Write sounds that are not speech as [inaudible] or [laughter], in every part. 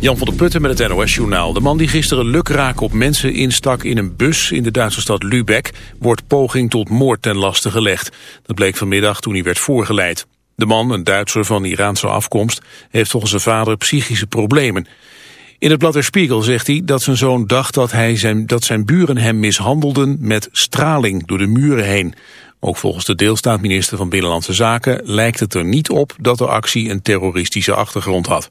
Jan van der Putten met het NOS-journaal. De man die gisteren lukraak op mensen instak in een bus in de Duitse stad Lübeck... wordt poging tot moord ten laste gelegd. Dat bleek vanmiddag toen hij werd voorgeleid. De man, een Duitser van Iraanse afkomst, heeft volgens zijn vader psychische problemen. In het blad Der Spiegel zegt hij dat zijn zoon dacht dat, hij zijn, dat zijn buren hem mishandelden met straling door de muren heen. Ook volgens de deelstaatminister van Binnenlandse Zaken lijkt het er niet op dat de actie een terroristische achtergrond had.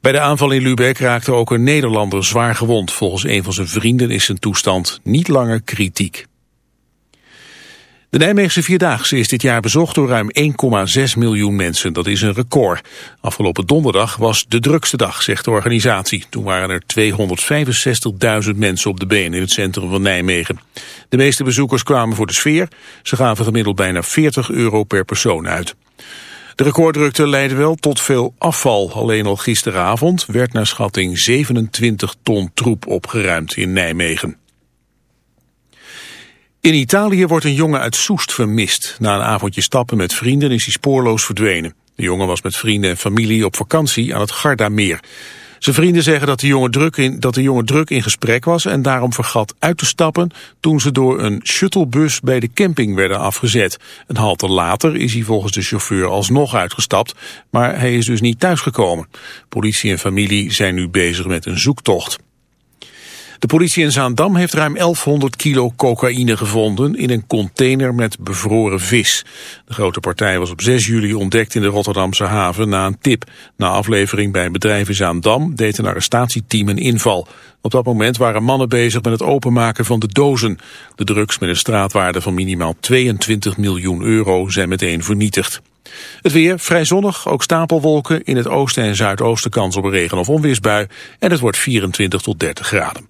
Bij de aanval in Lübeck raakte ook een Nederlander zwaar gewond. Volgens een van zijn vrienden is zijn toestand niet langer kritiek. De Nijmeegse Vierdaagse is dit jaar bezocht door ruim 1,6 miljoen mensen. Dat is een record. Afgelopen donderdag was de drukste dag, zegt de organisatie. Toen waren er 265.000 mensen op de been in het centrum van Nijmegen. De meeste bezoekers kwamen voor de sfeer. Ze gaven gemiddeld bijna 40 euro per persoon uit. De recorddrukte leidde wel tot veel afval. Alleen al gisteravond werd naar schatting 27 ton troep opgeruimd in Nijmegen. In Italië wordt een jongen uit Soest vermist. Na een avondje stappen met vrienden is hij spoorloos verdwenen. De jongen was met vrienden en familie op vakantie aan het Gardameer. Zijn vrienden zeggen dat de, jongen druk in, dat de jongen druk in gesprek was en daarom vergat uit te stappen toen ze door een shuttlebus bij de camping werden afgezet. Een halte later is hij volgens de chauffeur alsnog uitgestapt, maar hij is dus niet thuisgekomen. Politie en familie zijn nu bezig met een zoektocht. De politie in Zaandam heeft ruim 1100 kilo cocaïne gevonden in een container met bevroren vis. De grote partij was op 6 juli ontdekt in de Rotterdamse haven na een tip. Na aflevering bij een bedrijf in Zaandam deed een arrestatieteam een inval. Op dat moment waren mannen bezig met het openmaken van de dozen. De drugs met een straatwaarde van minimaal 22 miljoen euro zijn meteen vernietigd. Het weer vrij zonnig, ook stapelwolken. In het oosten en zuidoosten kans op regen- of onweersbui. En het wordt 24 tot 30 graden.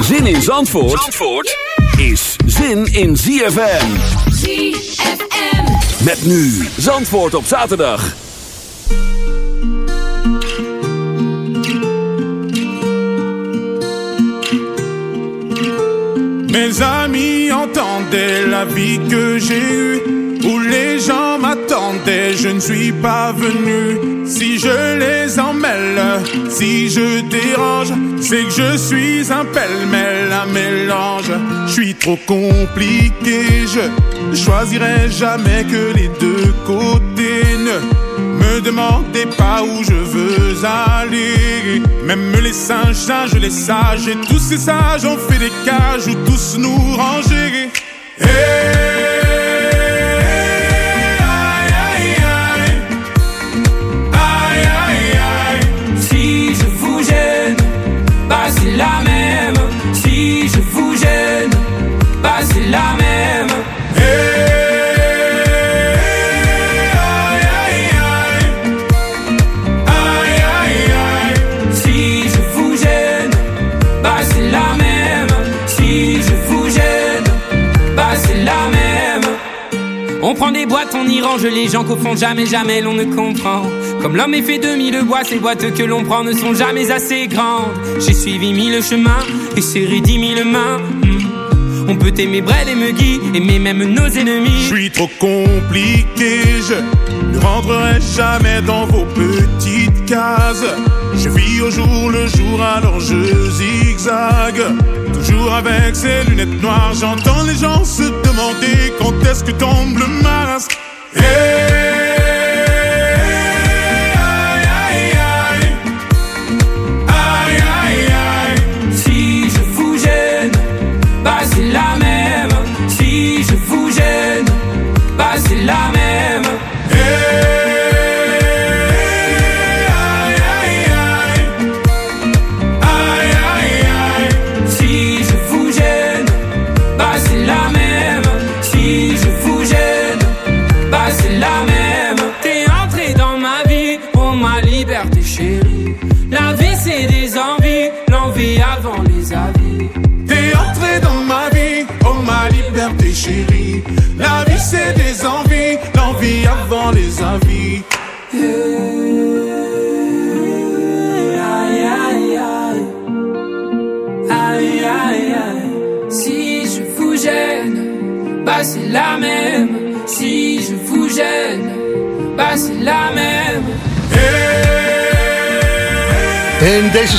Zin in Zandvoort, Zandvoort is zin in ZFM. ZFM. Met nu Zandvoort op zaterdag. Mes amis entendaient la vie que j'ai eue, où les gens m'attendaient, je ne suis pas venu. Si je les emmêle, si je dérange, c'est que je suis un pêle-mêle, un mélange. Je suis trop compliqué, je choisirai jamais que les deux côtés. Ne me demandez pas où je veux aller. Même les singes, singes, les sages, et tous ces sages ont fait des cages où tous nous ranger. la même. Aïe aïe aïe aïe. Si je vous gêne, basse la même. Si je vous gêne, basse bah, la même. On prend des boîtes, on y range les gens qu'au fond jamais, jamais l'on ne comprend. Comme l'homme est fait de mille bois, ces boîtes que l'on prend ne sont jamais assez grandes. J'ai suivi mille chemins et serré dix mille mains. On peut aimer Brel et Megui, aimer même nos ennemis. Je suis trop compliqué, je ne rentrerai jamais dans vos petites cases. Je vis au jour le jour, alors je zigzague. Toujours avec ces lunettes noires, j'entends les gens se demander quand est-ce que tombe le masque.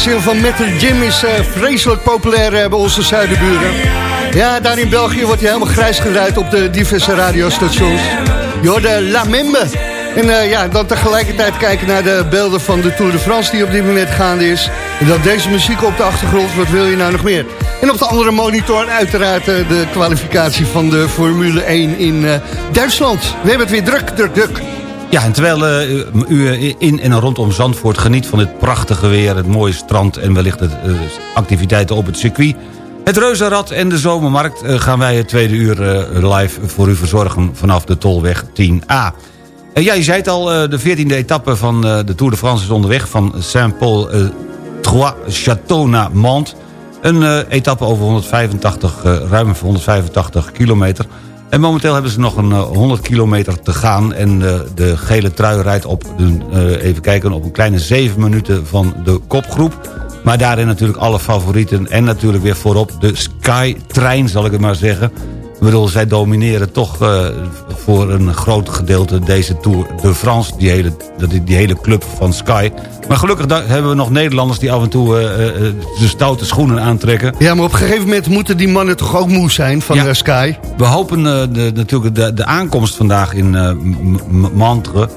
Single van Metal Jim is eh, vreselijk populair eh, bij onze zuidenburen. Ja, daar in België wordt hij helemaal grijs gedraaid op de diverse radiostations. Je hoorde La Membe. En eh, ja, dan tegelijkertijd kijken naar de beelden van de Tour de France die op dit moment gaande is. En dan deze muziek op de achtergrond, wat wil je nou nog meer? En op de andere monitor uiteraard de kwalificatie van de Formule 1 in Duitsland. We hebben het weer druk, druk, druk. Ja, en terwijl eh, u in en rondom Zandvoort geniet van dit prachtige weer... het mooie strand en wellicht de eh, activiteiten op het circuit... het Reuzenrad en de Zomermarkt... eh, gaan wij het tweede uur eh, live voor u verzorgen vanaf de Tolweg 10A. Eh, ja, je zei het al, eh, de 14e etappe van eh, de Tour de France is onderweg... van Saint-Paul eh, Trois Château naar Mantes. Een eh, etappe over 185, eh, ruim 185 kilometer... En momenteel hebben ze nog een eh, 100 kilometer te gaan. En eh, de gele trui rijdt op, een, eh, even kijken, op een kleine 7 minuten van de kopgroep. Maar daarin natuurlijk alle favorieten. En natuurlijk weer voorop de Sky-trein, zal ik het maar zeggen. Ik bedoel, zij domineren toch eh, voor een groot gedeelte deze Tour de France. Die hele, die, die hele club van Sky. Maar gelukkig hebben we nog Nederlanders die af en toe eh, de stoute schoenen aantrekken. Ja, maar op een gegeven moment moeten die mannen toch ook moe zijn van Ja. Sky. We hopen de, natuurlijk de, de aankomst vandaag in Mantre.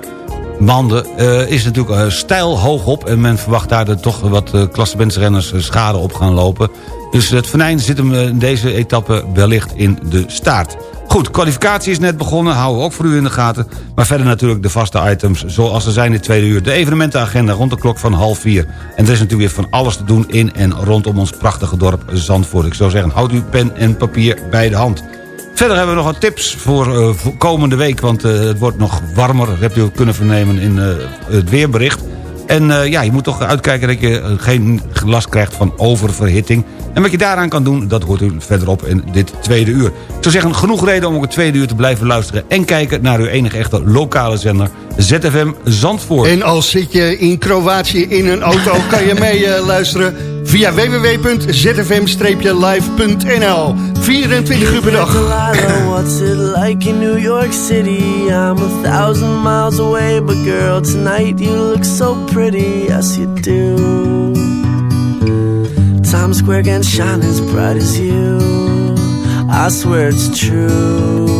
Mande eh, is natuurlijk stijl hoog op... en men verwacht daar toch wat uh, klassementsrenners schade op gaan lopen. Dus het venijn zit hem eh, in deze etappe wellicht in de staart. Goed, kwalificatie is net begonnen, houden we ook voor u in de gaten. Maar verder natuurlijk de vaste items zoals er zijn in het tweede uur. De evenementenagenda rond de klok van half vier. En er is natuurlijk weer van alles te doen in en rondom ons prachtige dorp Zandvoort. Ik zou zeggen, houd uw pen en papier bij de hand. Verder hebben we nog wat tips voor, eh, komende week... want eh, het wordt nog warmer, dat hebt u kunnen vernemen in eh, het weerbericht. En eh, ja, je moet toch uitkijken dat je eh, geen last krijgt van oververhitting. En wat je daaraan kan doen, dat hoort u verderop in dit tweede uur. Ik zou zeggen, genoeg reden om ook het tweede uur te blijven luisteren... en kijken naar uw enige echte lokale zender, ZFM Zandvoort. En als zit je in Kroatië in een auto, kan je mee eh, luisteren via www.zfm-live.nl. 24 uur per dag. What's it like in New York City? I'm a thousand miles away, but girl, tonight you look so pretty, yes you do. Times Square can shine as bright as you. I swear it's true.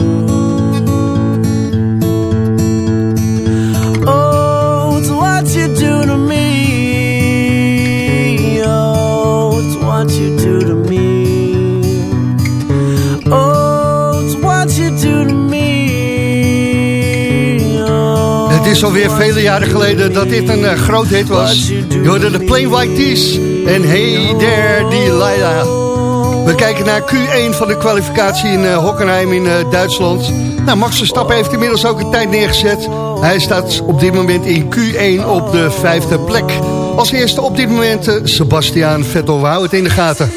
Is alweer vele jaren geleden dat dit een eh, groot hit was. Je hoorde de Plain White Tees en Hey There Delilah. We kijken naar Q1 van de kwalificatie in eh, Hockenheim in eh, Duitsland. Nou, Max Verstappen heeft inmiddels ook een tijd neergezet. Hij staat op dit moment in Q1 op de vijfde plek. Als eerste op dit moment Sebastian Vettel. We het in de gaten.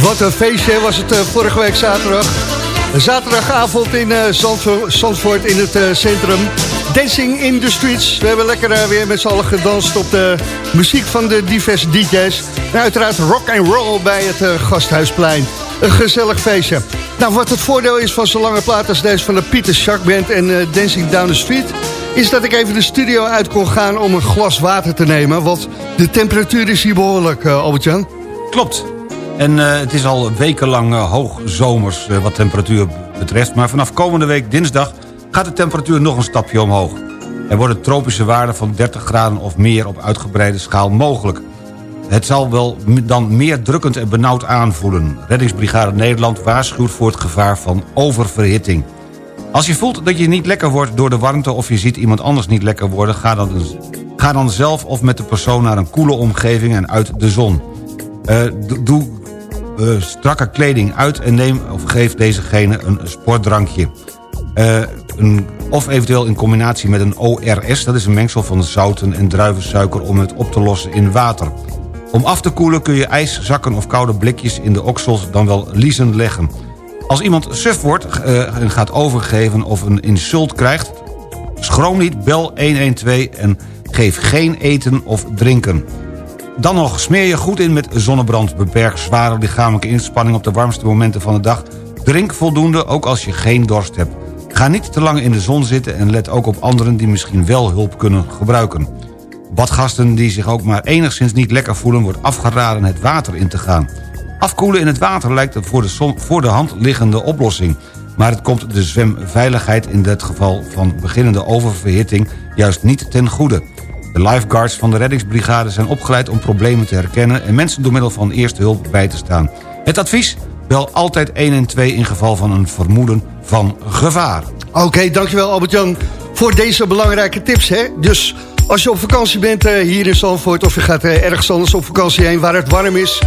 Wat een feestje was het eh, vorige week zaterdag. Zaterdagavond in eh, Zandvo- Zandvoort in het eh, centrum. Dancing in the streets. We hebben lekker eh, weer met z'n allen gedanst op de muziek van de diverse DJ's. En uiteraard rock and roll bij het eh, Gasthuisplein. Een gezellig feestje. Nou, wat het voordeel is van zo'n lange plaat als deze van de Pieter Shark Band en eh, Dancing Down the Street... is dat ik even de studio uit kon gaan om een glas water te nemen. Want de temperatuur is hier behoorlijk, eh, Albert-Jan. Klopt. En het is al wekenlang hoogzomers uh, wat temperatuur betreft. Maar vanaf komende week dinsdag gaat de temperatuur nog een stapje omhoog. Er worden tropische waarden van 30 graden of meer op uitgebreide schaal mogelijk. Het zal wel dan meer drukkend en benauwd aanvoelen. Reddingsbrigade Nederland waarschuwt voor het gevaar van oververhitting. Als je voelt dat je niet lekker wordt door de warmte... of je ziet iemand anders niet lekker worden... ga dan, ga dan zelf of met de persoon naar een koele omgeving en uit de zon. Uh, doe uh, strakke kleding uit en neem of geef dezegene een sportdrankje. Uh, een, of eventueel in combinatie met een ORS... dat is een mengsel van zouten en druivensuiker om het op te lossen in water. Om af te koelen kun je ijszakken of koude blikjes in de oksels dan wel liezen leggen. Als iemand suf wordt uh, en gaat overgeven of een insult krijgt... schroom niet, bel 112 en geef geen eten of drinken. Dan nog, smeer je goed in met zonnebrand. Beperk zware lichamelijke inspanning op de warmste momenten van de dag. Drink voldoende, ook als je geen dorst hebt. Ga niet te lang in de zon zitten en let ook op anderen... die misschien wel hulp kunnen gebruiken. Badgasten die zich ook maar enigszins niet lekker voelen... wordt afgeraden het water in te gaan. Afkoelen in het water lijkt een voor de, som, voor de hand liggende oplossing... maar het komt de zwemveiligheid in dit geval van beginnende oververhitting... juist niet ten goede. De lifeguards van de reddingsbrigade zijn opgeleid om problemen te herkennen... en mensen door middel van eerste hulp bij te staan. Het advies? Bel altijd 112 in geval van een vermoeden van gevaar. Oké, dankjewel Albert-Jan voor deze belangrijke tips. Hè? Dus als je op vakantie bent uh, hier in Zandvoort... of je gaat uh, ergens anders op vakantie heen waar het warm is...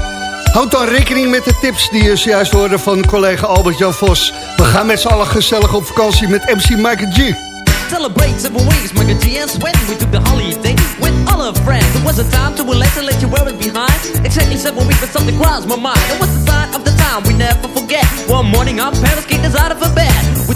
houd dan rekening met de tips die je zojuist hoorde van collega Albert-Jan Vos. We gaan met z'n allen gezellig op vakantie met MC Michael G. Celebrate seven ways, Michael G and Sweat. We took the holiday with all our friends. It was a time to relax and let you wear it behind. Exactly seven weeks, but something crossed my mind. It was the sign of the time we never forget. One morning, our parents kicked us out of a bed. We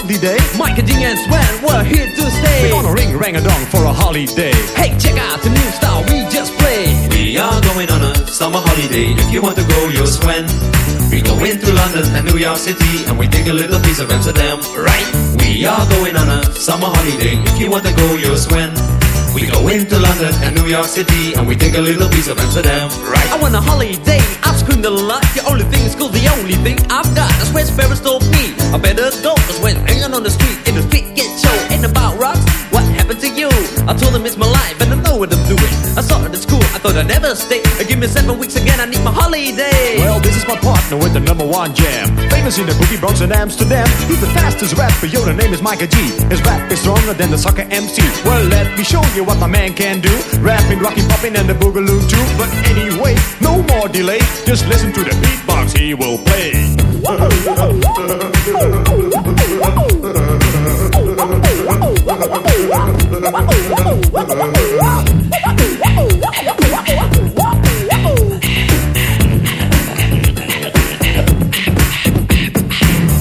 Mike and Ding and Sven, we're here to stay. We're gonna ring rang a dong for a holiday. Hey, check out the new style we just played. We are going on a summer holiday. If you want to go, you'll swim. We go into London and New York City and we take a little piece of Amsterdam, right? We are going on a summer holiday. If you want to go, you'll swim. We go into London and New York City and we take a little piece of Amsterdam. Right. I want a holiday, I've screamed a lot The only thing is cool, the only thing I've got That's where Sparrows told me I better go Cause when hanging on the street In the street get show Ain't about rocks What happened to you? I told them it's my life And I know what I'm doing I saw it at school I thought I'd never stay uh, Give me seven weeks again I need my holiday Well, this is my partner with the number one jam. Famous in the boogie Bronx and Amsterdam. He's the fastest rapper, yo, the name is Micah G. His rap is stronger than the soccer MC. Well, let me show you what my man can do. Rapping, rocking, popping, and the boogaloo too. But anyway, no more delay. Just listen to the beatbox he will play. [laughs] My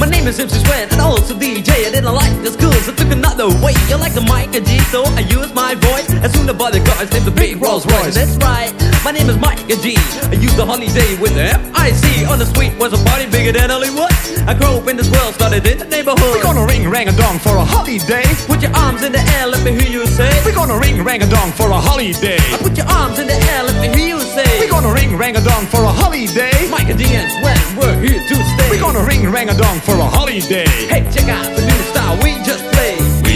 name is MC Swen and also DJ. I didn't like the school, another way. You like the mic and G, so I use my voice. As soon as I the cars, named the big Rolls Royce. That's right, my name is Mike and G. I use the holiday with the F-I-C. On the street was a party bigger than Hollywood. I grew up in this world, started in the neighborhood. We're gonna ring rang a dong for a holiday. Put your arms in the air, let me hear you say. We're gonna ring rang a dong for a holiday. I put your arms in the air, let me hear you say. We're gonna ring rang a dong for a holiday. Mike and D and Swen, we're here to stay. We're gonna ring rang a dong for a holiday. Hey, check out the new style we just played.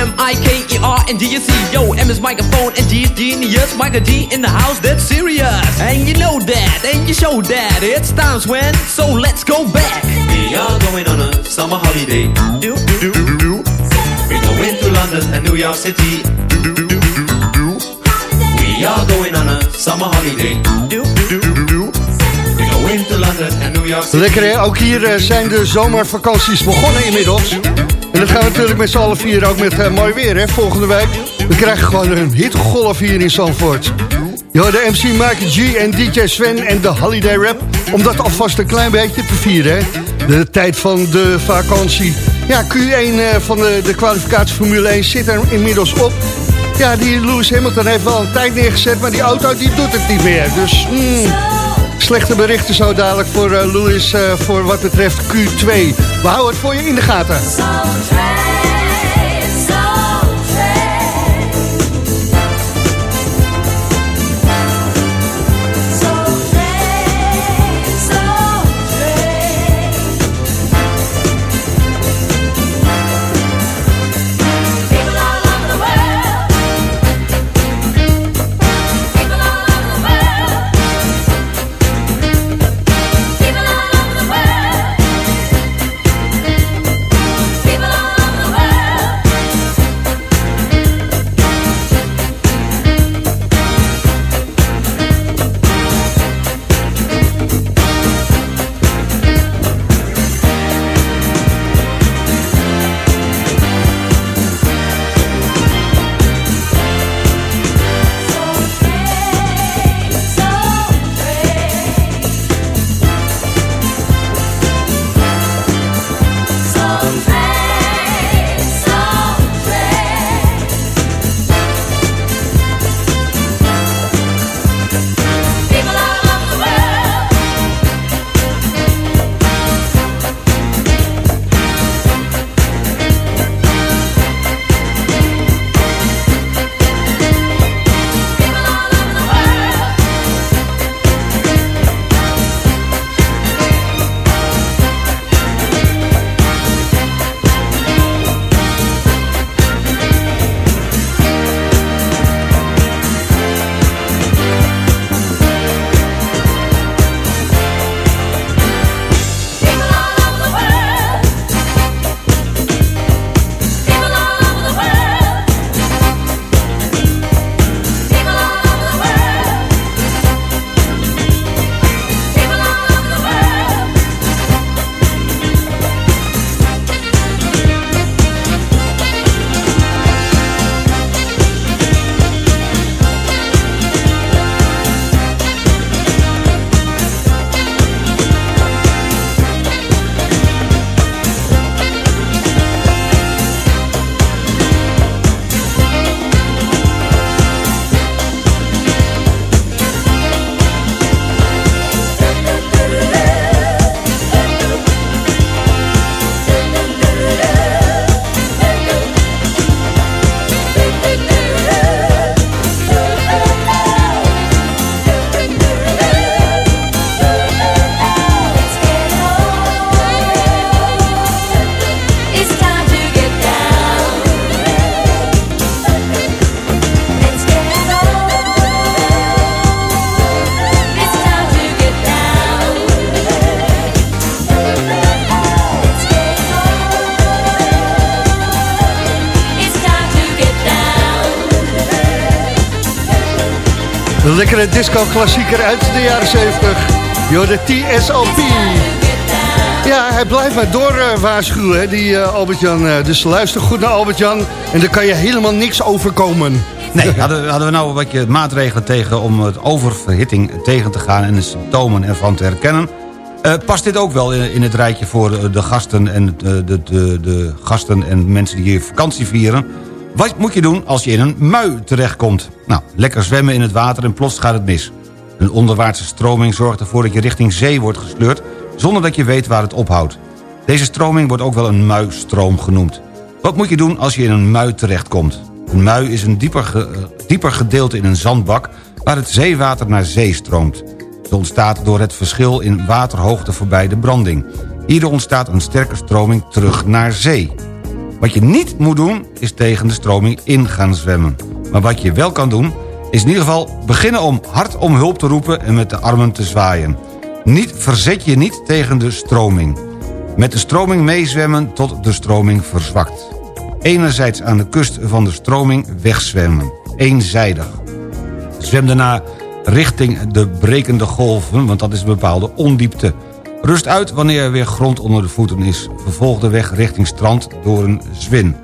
M I K E R N D U C. Yo, M is microphone and G is genius. Micah G in the house, that's serious. And you know that, and you show that. It's times when, so let's go back. We are going on a summer holiday. Do, do, do, do. We go into London and New York City. We are going on a summer holiday. Do, do, do, do. We go into London and New York City. Lekker hè, ook hier eh, zijn de zomervakanties begonnen inmiddels. En dat gaan we natuurlijk met z'n allen vieren ook met eh, mooi weer hè, volgende week. We krijgen gewoon een hittegolf hier in Zandvoort. Hoorde MC Mike G en DJ Sven en de Holiday Rap. Om dat alvast een klein beetje te vieren hè. De tijd van de vakantie. Ja, Q1 eh, van de, de kwalificatie Formule 1 zit er inmiddels op. Ja, die Lewis Hamilton heeft wel een tijd neergezet, maar die auto die doet het niet meer. Dus mm, slechte berichten zo dadelijk voor eh, Lewis eh, voor wat betreft Q2. We houden het voor je in de gaten. Lekkere disco-klassieker uit de jaren 70. Yo, de TSLP. Ja, hij blijft maar door waarschuwen, hè, die eh, Albert-Jan. Eh, dus luister goed naar Albert-Jan en dan kan je helemaal niks overkomen. Nee, [laughs] hadden, hadden we nou wat je maatregelen tegen om het oververhitting tegen te gaan... en de symptomen ervan te herkennen... Eh, past dit ook wel in, in het rijtje voor de gasten, en, de, de, de gasten en mensen die hier vakantie vieren? Wat moet je doen als je in een mui terechtkomt? Nou, lekker zwemmen in het water en plots gaat het mis. Een onderwaartse stroming zorgt ervoor dat je richting zee wordt gesleurd... zonder dat je weet waar het ophoudt. Deze stroming wordt ook wel een muistroom genoemd. Wat moet je doen als je in een mui terechtkomt? Een mui is een dieper, eh, dieper gedeelte in een zandbak... waar het zeewater naar zee stroomt. Het ontstaat door het verschil in waterhoogte voorbij de branding. Hierdoor ontstaat een sterke stroming terug naar zee. Wat je niet moet doen, is tegen de stroming in gaan zwemmen. Maar wat je wel kan doen, is in ieder geval beginnen om hard om hulp te roepen... en met de armen te zwaaien. Niet, verzet je niet tegen de stroming. Met de stroming meezwemmen tot de stroming verzwakt. Enerzijds aan de kust van de stroming wegzwemmen. Eenzijdig. Zwem daarna richting de brekende golven, want dat is een bepaalde ondiepte. Rust uit wanneer er weer grond onder de voeten is. Vervolg de weg richting strand door een zwin.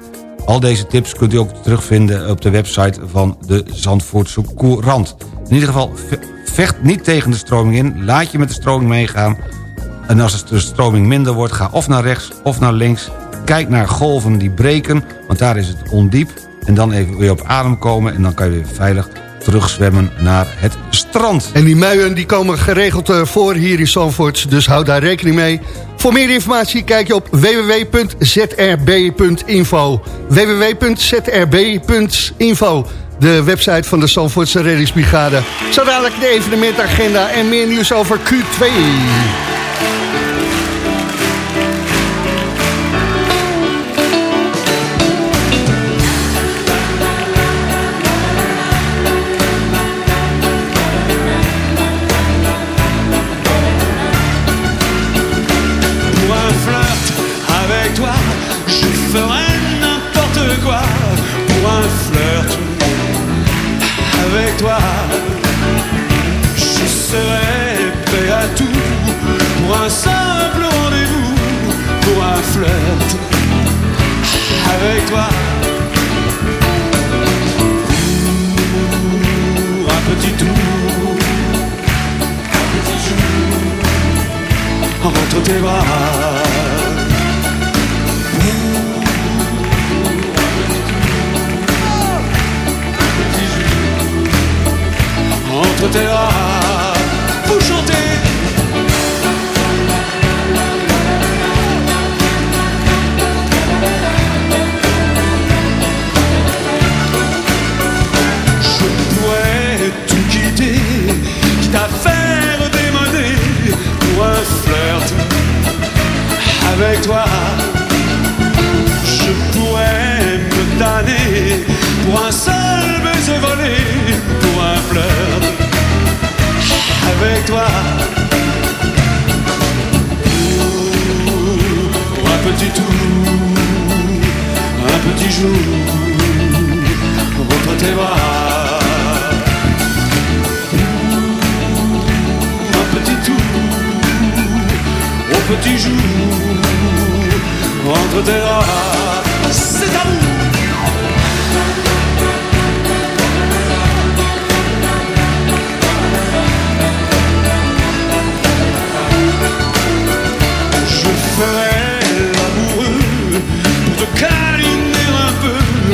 Al deze tips kunt u ook terugvinden op de website van de Zandvoortse Courant. In ieder geval, ve- vecht niet tegen de stroming in. Laat je met de stroming meegaan. En als de stroming minder wordt, ga of naar rechts of naar links. Kijk naar golven die breken, want daar is het ondiep. En dan even weer op adem komen en dan kan je weer veilig terugzwemmen naar het strand. En die muien die komen geregeld eh, voor hier in Zandvoort, dus hou daar rekening mee. Voor meer informatie kijk je op www.zrb.info. www.zrb.info de website van de Zandvoortse reddingsbrigade. Zo dadelijk de evenementagenda en meer nieuws over Q2. Entre tes avec un petit tour, un petit jour entre tes bras. Un petit tour au petit jour entre tes bras. C'est. Je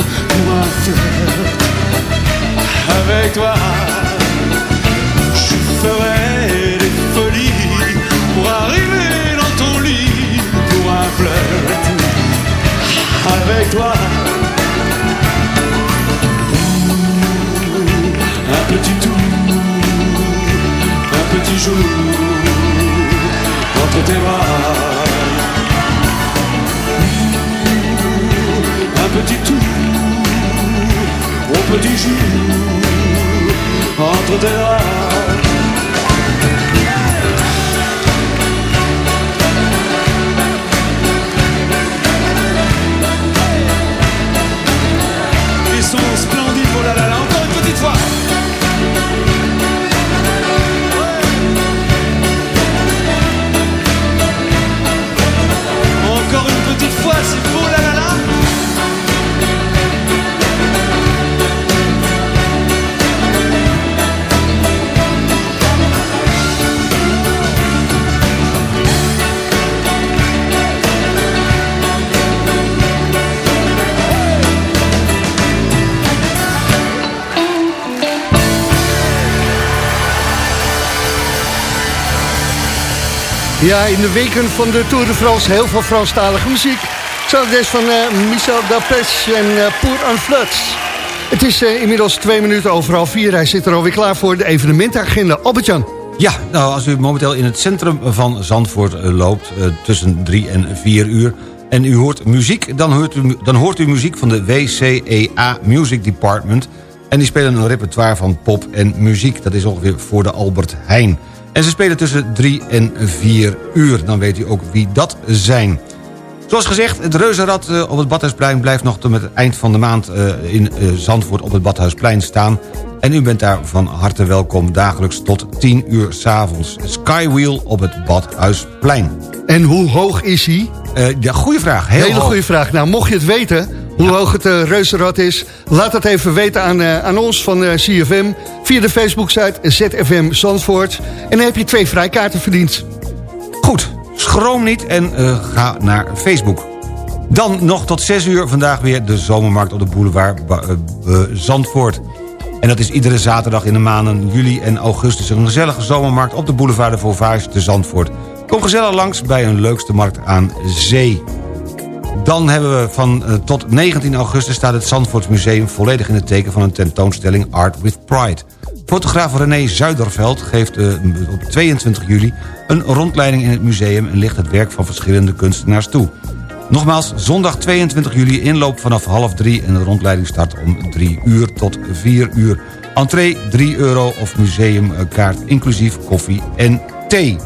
flirt avec toi. Je ferai des folies pour arriver dans ton lit pour un flirt avec toi. Petit jour entre tes. Ja, in de weken van de Tour de France heel veel Franstalige muziek. Zo des van eh, Michel Dapes en uh, en Floods. Het is eh, inmiddels twee minuten over half vier. Hij zit er alweer klaar voor de evenementagenda. Albert-Jan. Ja, nou, als u momenteel in het centrum van Zandvoort eh, loopt... tussen drie en vier uur... en u hoort muziek, dan hoort u, dan hoort u muziek van de WCEA Music Department... en die spelen een repertoire van pop en muziek. Dat is ongeveer voor de Albert Heijn. En ze spelen tussen drie en vier uur. Dan weet u ook wie dat zijn. Zoals gezegd, het reuzenrad eh, op het Badhuisplein... blijft nog tot het eind van de maand eh, in eh, Zandvoort op het Badhuisplein staan. En u bent daar van harte welkom dagelijks tot 10 uur s'avonds. Skywheel op het Badhuisplein. En hoe hoog is hij? ja, goede vraag. Heel Hele goede vraag. Nou, mocht je het weten, hoe hoog het uh, reuzenrad is... laat dat even weten aan, uh, aan ons van uh, CFM... via de Facebook-site ZFM Zandvoort. En dan heb je twee vrijkaarten verdiend. Goed, schroom niet en ga naar Facebook. Dan nog tot 6 uur vandaag weer de zomermarkt op de boulevard Zandvoort. En dat is iedere zaterdag in de maanden juli en augustus... een gezellige zomermarkt op de boulevard de Vauvage te Zandvoort. Kom gezellig langs bij een leukste markt aan zee. Dan hebben we van uh, tot 19 augustus staat het Zandvoortsmuseum... volledig in het teken van een tentoonstelling Art with Pride. Fotograaf René Zuiderveld geeft uh, op 22 juli een rondleiding in het museum... en ligt het werk van verschillende kunstenaars toe. Nogmaals, zondag 22 juli inloop vanaf half drie... en de rondleiding start om 3 uur tot 4 uur. Entree 3 euro of museumkaart inclusief koffie en thee.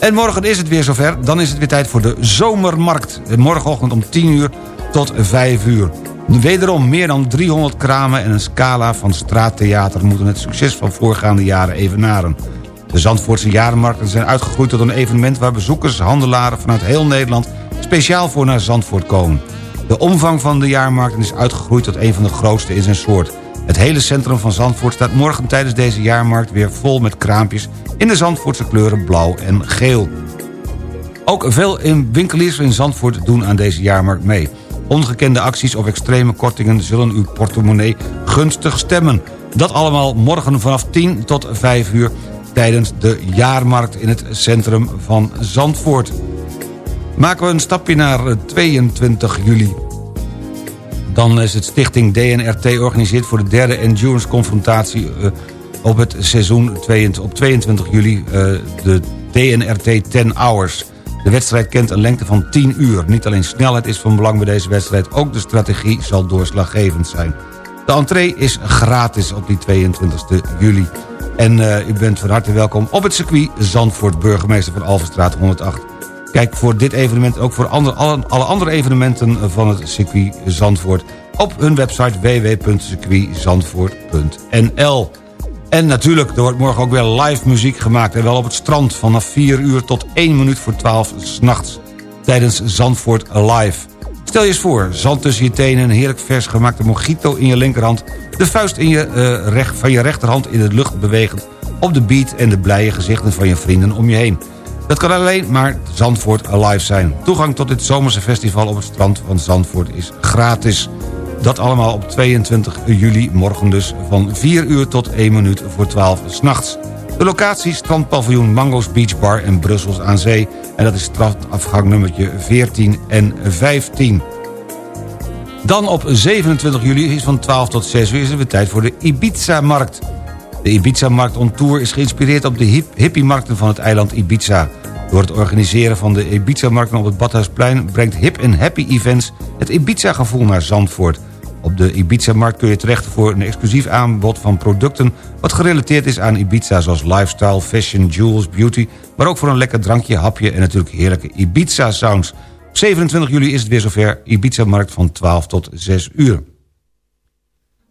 En morgen is het weer zover, dan is het weer tijd voor de zomermarkt. Morgenochtend om 10 uur tot 5 uur. Wederom meer dan 300 kramen en een scala van straattheater... moeten het succes van voorgaande jaren evenaren. De Zandvoortse jarenmarkten zijn uitgegroeid tot een evenement... waar bezoekers, handelaren vanuit heel Nederland... speciaal voor naar Zandvoort komen. De omvang van de jaarmarkten is uitgegroeid tot een van de grootste in zijn soort. Het hele centrum van Zandvoort staat morgen tijdens deze jaarmarkt... weer vol met kraampjes in de Zandvoortse kleuren blauw en geel. Ook veel winkeliers in Zandvoort doen aan deze jaarmarkt mee. Ongekende acties of extreme kortingen zullen uw portemonnee gunstig stemmen. Dat allemaal morgen vanaf 10 tot 5 uur tijdens de jaarmarkt in het centrum van Zandvoort. Maken we een stapje naar 22 juli. Dan is het stichting DNRT organiseert voor de derde endurance confrontatie op het seizoen op 22 juli de DNRT 10 Hours. De wedstrijd kent een lengte van 10 uur. Niet alleen snelheid is van belang bij deze wedstrijd... ook de strategie zal doorslaggevend zijn. De entree is gratis op die 22 juli. En u bent van harte welkom op het circuit Zandvoort... burgemeester van Alvenstraat 108. Kijk voor dit evenement ook voor andere, alle, andere evenementen van het circuit Zandvoort... op hun website www.circuitzandvoort.nl. En natuurlijk, er wordt morgen ook weer live muziek gemaakt... en wel op het strand vanaf 4 uur tot 1 minuut voor 12 s'nachts... tijdens Zandvoort Live. Stel je eens voor, zand tussen je tenen... een heerlijk vers gemaakte mojito in je linkerhand... de vuist in je, uh, recht, van je rechterhand in de lucht bewegend... op de beat en de blije gezichten van je vrienden om je heen. Dat kan alleen maar Zandvoort Alive zijn. Toegang tot dit zomerse festival op het strand van Zandvoort is gratis. Dat allemaal op 22 juli, morgen dus, van 4 uur tot 1 minuut voor 12 s'nachts. De locatie strandpaviljoen Mango's Beach Bar in Brussels aan Zee... en dat is strandafgang nummertje 14 en 15. Dan op 27 juli is van 12 tot 6 uur is het weer tijd voor de Ibiza-markt. De Ibiza-markt on tour is geïnspireerd op de hip hippie-markten van het eiland Ibiza. Door het organiseren van de Ibiza-markten op het Badhuisplein... brengt Hip en Happy Events het Ibiza-gevoel naar Zandvoort. Op de Ibiza-markt kun je terecht voor een exclusief aanbod van producten... wat gerelateerd is aan Ibiza, zoals lifestyle, fashion, jewels, beauty... maar ook voor een lekker drankje, hapje en natuurlijk heerlijke Ibiza-sounds. Op 27 juli is het weer zover Ibiza-markt van 12 tot 6 uur.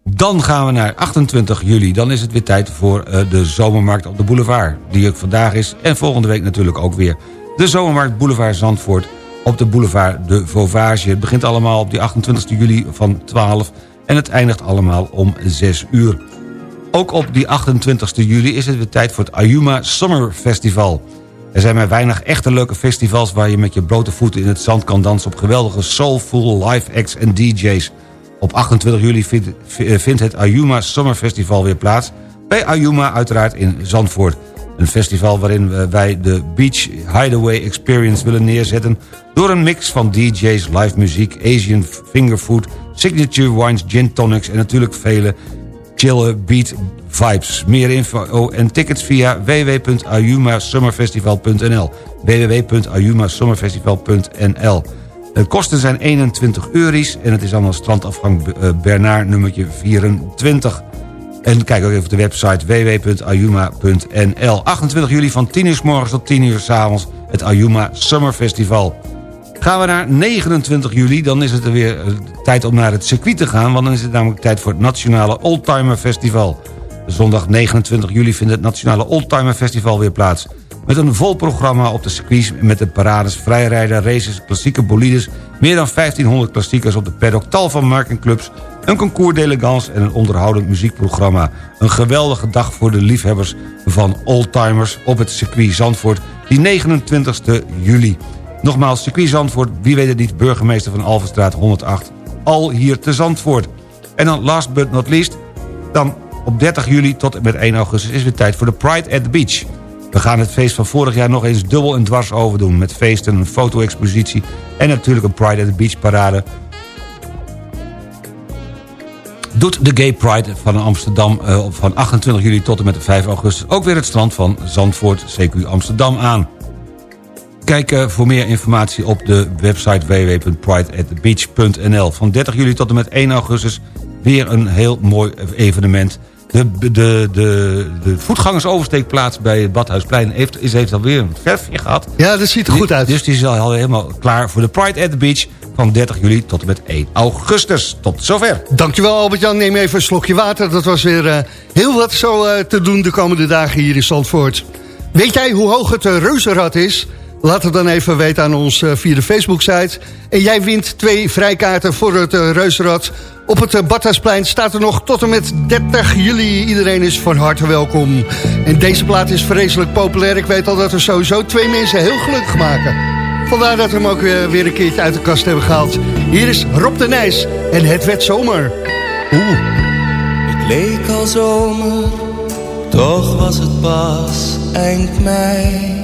Dan gaan we naar 28 juli. Dan is het weer tijd voor uh, de zomermarkt op de boulevard. Die ook vandaag is en volgende week natuurlijk ook weer. De zomermarkt Boulevard Zandvoort op de boulevard de Vauvage. Het begint allemaal op die 28 juli van 12 en het eindigt allemaal om 6 uur. Ook op die 28 juli is het weer tijd voor het Ayuma Summer Festival. Er zijn maar weinig echte leuke festivals... waar je met je blote voeten in het zand kan dansen... op geweldige soulful live acts en DJ's. Op 28 juli vindt het Ayuma Summer Festival weer plaats... bij Ayuma uiteraard in Zandvoort. Een festival waarin wij de Beach Hideaway Experience willen neerzetten... door een mix van DJ's, live muziek, Asian fingerfood... signature wines, gin tonics en natuurlijk vele chille beat vibes. Meer info en tickets via www.ayumasummerfestival.nl www.ayumasummerfestival.nl De kosten zijn 21 euro's en het is allemaal strandafgang eh, Bernard nummertje 24. En kijk ook even op de website www.ayuma.nl 28 juli van 10 uur s morgens tot 10 uur s avonds het Ayuma Summer Festival. Gaan we naar 29 juli, dan is het er weer eh, tijd om naar het circuit te gaan... want dan is het namelijk tijd voor het Nationale Oldtimer Festival. Zondag 29 juli vindt het Nationale Oldtimer Festival weer plaats. Met een vol programma op de circuits met de parades, vrijrijden, races, klassieke bolides... meer dan 1500 klassiekers op de paddock, tal van marketingclubs... een concours d'elegance en een onderhoudend muziekprogramma. Een geweldige dag voor de liefhebbers van oldtimers op het circuit Zandvoort... die 29 juli. Nogmaals, circuit Zandvoort, wie weet het niet... burgemeester van Alvenstraat 108, al hier te Zandvoort. En dan last but not least... dan op 30 juli tot en met 1 augustus is het tijd voor de Pride at the Beach. We gaan het feest van vorig jaar nog eens dubbel en dwars overdoen... met feesten, een foto-expositie en natuurlijk een Pride at the Beach parade... doet de Gay Pride van Amsterdam eh, van 28 juli tot en met 5 augustus... ook weer het strand van Zandvoort CQ Amsterdam aan. Kijk eh, voor meer informatie op de website www.prideatthebeach.nl. Van 30 juli tot en met 1 augustus weer een heel mooi evenement. De, de, de, de voetgangersoversteekplaats bij het Badhuisplein heeft, is, heeft alweer een verfje gehad. Ja, dat ziet er goed uit. Dus die is al helemaal klaar voor de Pride at the Beach van 30 juli tot en met 1 augustus. Tot zover. Dankjewel Albert-Jan, neem even een slokje water. Dat was weer eh, heel wat zo eh, te doen de komende dagen hier in Zandvoort. Weet jij hoe hoog het uh, reuzenrad is? Laat het dan even weten aan ons eh, via de Facebook-site. En jij wint twee vrijkaarten voor het uh, reuzenrad. Op het uh, Badhuisplein staat er nog tot en met 30 juli. Iedereen is van harte welkom. En deze plaat is vreselijk populair. Ik weet al dat er sowieso twee mensen heel gelukkig maken. Vandaar dat we hem ook weer, weer een keertje uit de kast hebben gehaald. Hier is Rob de Nijs en het werd zomer. Oeh. Het leek al zomer, toch was het pas eind mei.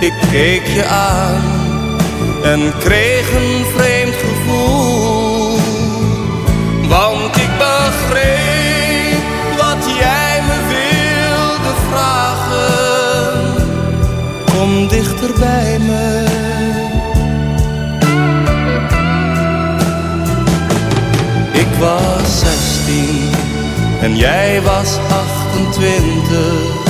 Ik keek je aan en kreeg een vreemd gevoel. Want ik begreep wat jij me wilde vragen. Kom dichter bij me. Ik was zestien en jij was 28.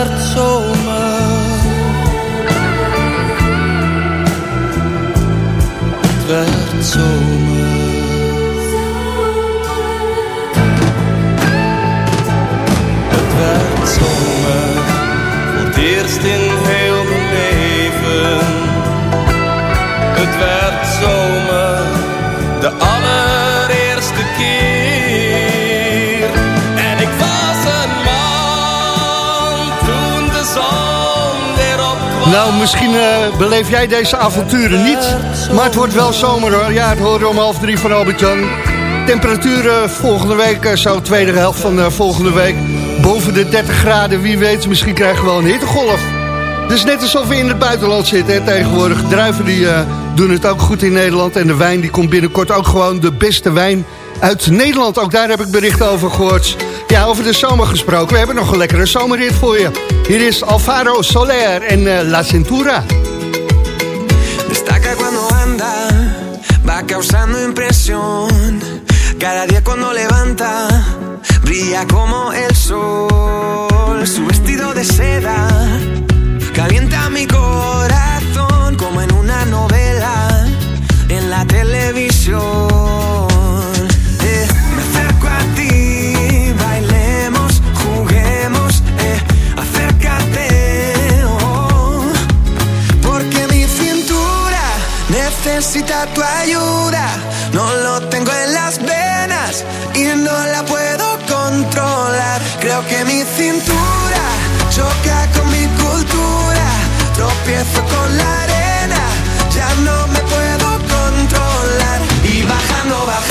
Nou, misschien eh, beleef jij deze avonturen niet. Maar het wordt wel zomer hoor. Ja, het hoorde om half drie van Albert-Jan. Temperaturen volgende week, eh, zo tweede helft van eh, volgende week. Boven de 30 graden, wie weet. Misschien krijgen we wel een hittegolf. Dus net alsof we in het buitenland zitten hè, tegenwoordig. Druiven die, eh, doen het ook goed in Nederland. En de wijn die komt binnenkort ook gewoon de beste wijn uit Nederland. Ook daar heb ik berichten over gehoord. Ja, over de zomer gesproken. We hebben nog een lekkere zomerrit voor je. Hier is Alvaro Soler en eh, La Cintura. Destaca cuando anda, va causando impresión. Cada día cuando levanta, brilla como el sol. Su vestido de seda calienta mi corazón como en una novela en la televisión. Necesita tu ayuda. No lo tengo en las venas y no la puedo controlar. Creo que mi cintura choca con mi cultura. Tropiezo con la arena, ya no me puedo controlar. Y bajando, bajando,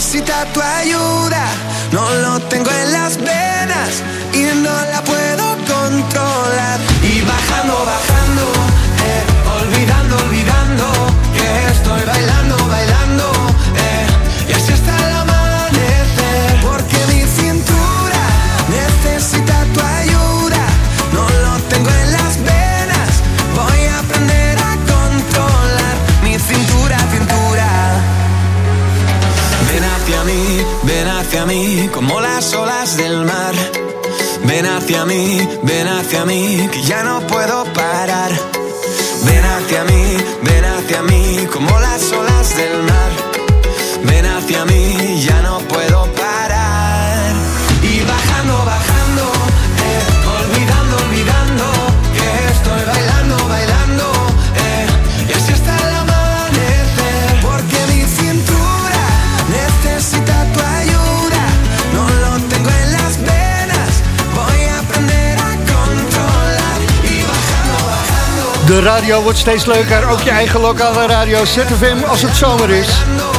necesita tu ayuda. No lo tengo en las venas y no la puedo controlar. Y bajando, bajando, eh, olvidando, olvidando que estoy bailando, como las olas del mar. Ven hacia mí, ven hacia mí, que ya no puedo parar. Ven hacia mí, ven hacia mí, como las olas del mar. Radio wordt steeds leuker, ook je eigen lokale radio ZFM als het zomer is.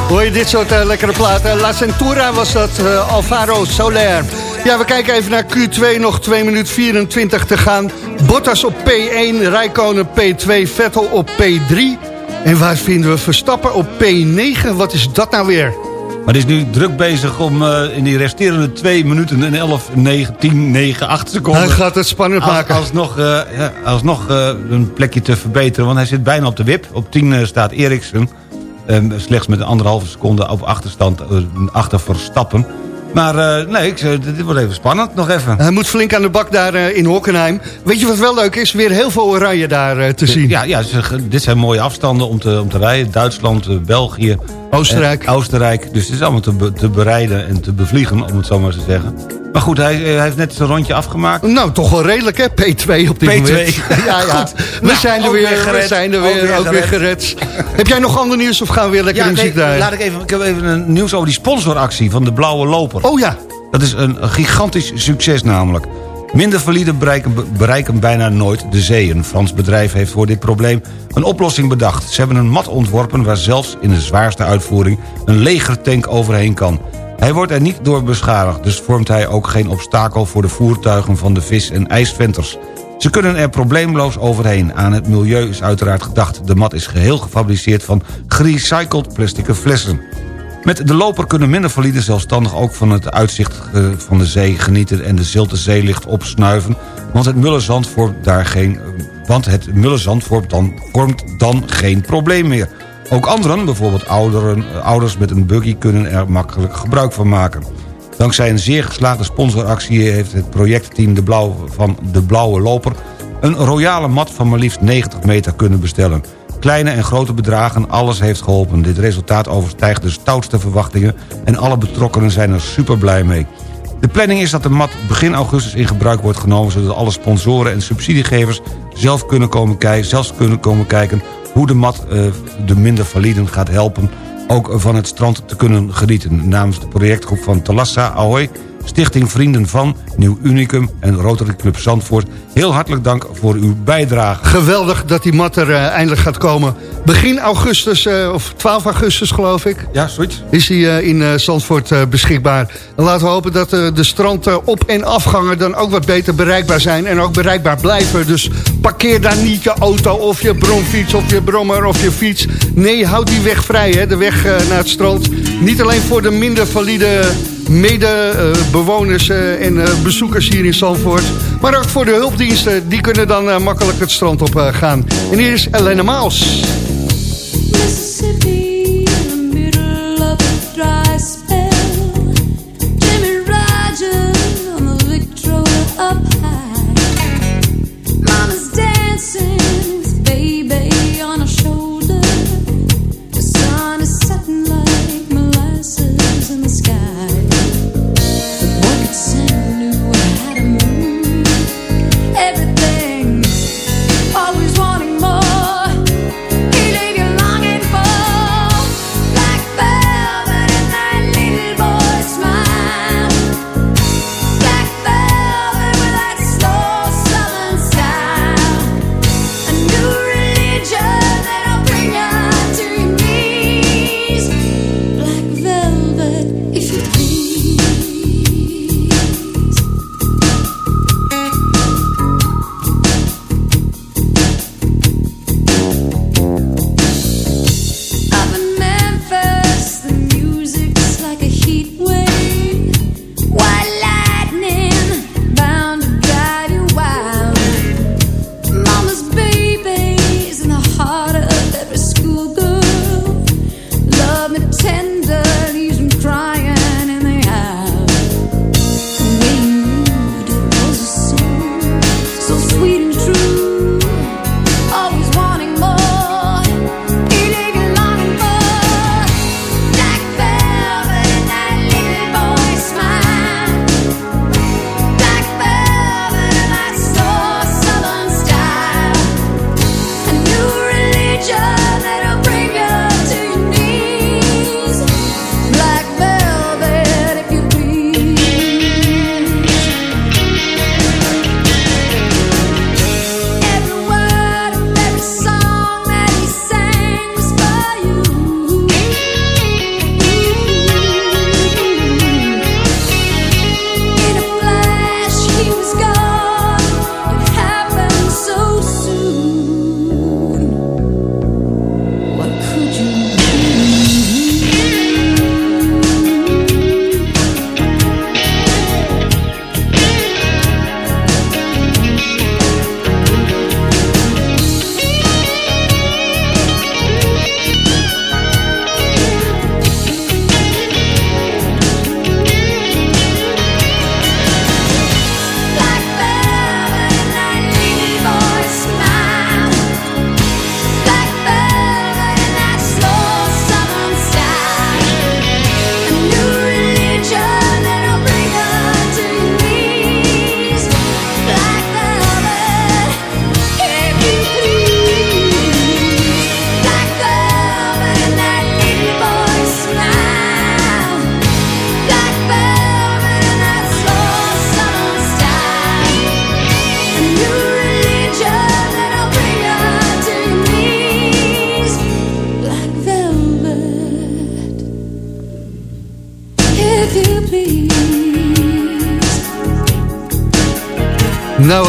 Hoor je dit soort eh, lekkere platen. La Centura was dat, eh, Alvaro Soler. Ja, we kijken even naar Q2, nog 2 minuten 24 te gaan. Bottas op P1, Rijkonen P2, Vettel op P3. En waar vinden we Verstappen op P9? Wat is dat nou weer? Maar die is nu druk bezig om eh, in die resterende 2 minuten en 11, 9, 10, 9, 8 seconden... Hij gaat het spannend als, maken. Alsnog, eh, ja, alsnog eh, een plekje te verbeteren, want hij zit bijna op de wip. Op 10 eh, staat Eriksen, eh, slechts met een anderhalve seconde op achterstand, achter Verstappen. Maar nee, ik, dit wordt even spannend, nog even. Hij moet flink aan de bak daar in Hockenheim. Weet je wat wel leuk is? Weer heel veel oranje daar te zien. Ja, ja dit zijn mooie afstanden om te, om te rijden. Duitsland, België. Oostenrijk. en Oostenrijk. Dus het is allemaal te, be- te bereiden en te bevliegen, om het zo maar te zeggen. Maar goed, hij, eh, hij heeft net zijn rondje afgemaakt. Nou, toch wel redelijk hè, P2 op dit P2. moment. [laughs] Ja, ja. Goed. We Nou, zijn er weer, we zijn er Ook weer, ook weer gered. Heb jij nog ander nieuws of gaan we weer lekker Ja, muziek draaien? laat ik even, ik heb even een nieuws over die sponsoractie van de Blauwe Loper. Oh ja. Dat is een gigantisch succes namelijk. Minder valide bereiken, bereiken bijna nooit de zee. Een Frans bedrijf heeft voor dit probleem een oplossing bedacht. Ze hebben een mat ontworpen waar zelfs in de zwaarste uitvoering... een legertank overheen kan. Hij wordt er niet door beschadigd, dus vormt hij ook geen obstakel... voor de voertuigen van de vis- en ijsventers. Ze kunnen er probleemloos overheen. Aan het milieu is uiteraard gedacht. De mat is geheel gefabriceerd van gerecycled plastic flessen. Met de loper kunnen minder valide zelfstandig ook van het uitzicht eh, van de zee genieten... en de zilte zeelicht opsnuiven, want het mullenzand vormt, daar geen, eh, het vormt, dan, dan geen probleem meer. Ook anderen, bijvoorbeeld ouderen, eh, ouders met een buggy... kunnen er makkelijk gebruik van maken. Dankzij een zeer geslaagde sponsoractie heeft het projectteam de van de Blauwe Loper... een royale mat van maar liefst 90 meter kunnen bestellen. Kleine en grote bedragen, alles heeft geholpen. Dit resultaat overstijgt de stoutste verwachtingen... en alle betrokkenen zijn er super blij mee. De planning is dat de mat begin augustus in gebruik wordt genomen... zodat alle sponsoren en subsidiegevers zelf kunnen komen kijken, zelfs kunnen komen kijken... hoe de mat eh, de minder validen gaat helpen ook van het strand te kunnen genieten. Namens de projectgroep van Talassa Ahoy... Stichting Vrienden van, Nieuw Unicum en Rotary Club Zandvoort... heel hartelijk dank voor uw bijdrage. Geweldig dat die mat er eh, eindelijk gaat komen. Begin augustus, eh, of 12 augustus geloof ik. Ja, zoiets. Is die eh, in Zandvoort beschikbaar. En laten we hopen dat de strand eh, op- en afgangen dan ook wat beter bereikbaar zijn. En ook bereikbaar blijven. Dus parkeer daar niet je auto of je bromfiets of je brommer of je fiets. Nee, houd die weg vrij, hè, de weg naar het strand. Niet alleen voor de minder valide medebewoners eh, en eh, bezoekers hier in Zandvoort. Maar ook voor de hulpdiensten. Die kunnen dan eh, makkelijk het strand op gaan. En hier is Elena Maus. Mississippi,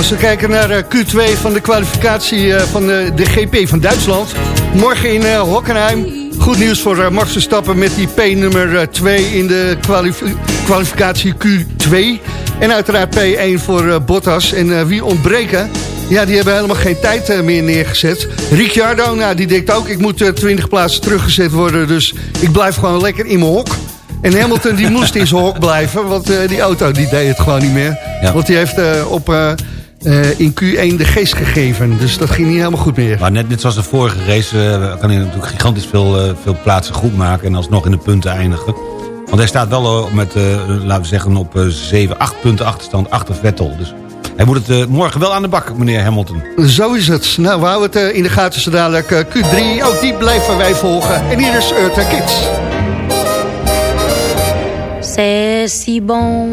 als we kijken naar eh, Q2 van de kwalificatie eh, van de, de GP van Duitsland. Morgen in eh, Hockenheim. Goed nieuws voor eh, Max Verstappen met die P-nummer 2 in de kwalif- kwalificatie Q2. En uiteraard P1 voor eh, Bottas. En eh, wie ontbreken? Ja, die hebben helemaal geen tijd eh, meer neergezet. Ricciardo, nou, die denkt ook, ik moet eh, 20 plaatsen teruggezet worden. Dus ik blijf gewoon lekker in mijn hok. En Hamilton die moest in zijn hok blijven, want eh, die auto die deed het gewoon niet meer. Ja. Want die heeft eh, op, eh, eh, in Q1 de geest gegeven. Dus dat ging niet helemaal goed meer. Maar net, net zoals de vorige race eh, kan hij natuurlijk gigantisch veel, eh, veel plaatsen goed maken... en alsnog in de punten eindigen. Want hij staat wel eh, met, eh, laten we zeggen, op eh, 7, 8 punten achterstand achter Vettel. Dus hij moet het eh, morgen wel aan de bak, meneer Hamilton. Zo is het. Nou, we houden het eh, in de gaten zo dadelijk. eh, Q3, ook die blijven wij volgen. En hier is Eartha Kids. C'est si bon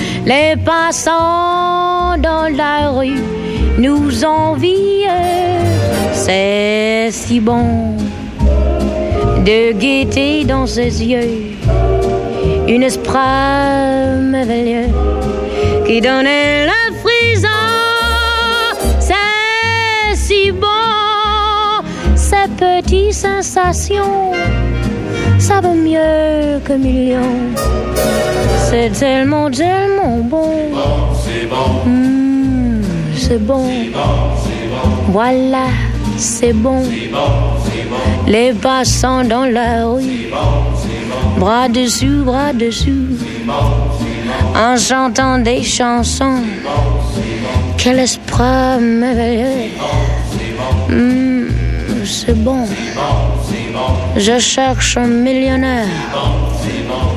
Les passants dans la rue nous envient, c'est si bon de guetter dans ses yeux une esprit merveilleux qui donnait le frisson. C'est si bon, ces petites sensations, ça vaut mieux que millions. C'est tellement, tellement bon. C'est bon, c'est bon. Voilà, c'est bon. Les passants dans la rue, bras dessus, bras dessous, en chantant des chansons. Quel esprit merveilleux. Mmh, c'est bon. Je cherche un millionnaire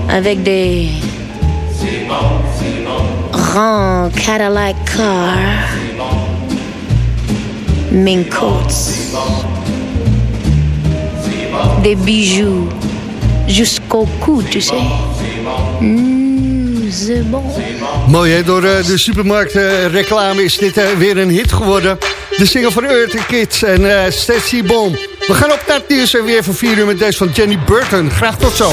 avec des grands Cadillac cars, mink coats, des bijoux jusqu'au cou, tu sais. Mmh, c'est bon. Mooi door eh, de supermarktreclame is dit eh, weer een hit geworden. De single van Eartha Kids en eh Stacy Bom. We gaan op naar het nieuws en weer van 4 uur met deze van Jenny Burton. Graag tot zo.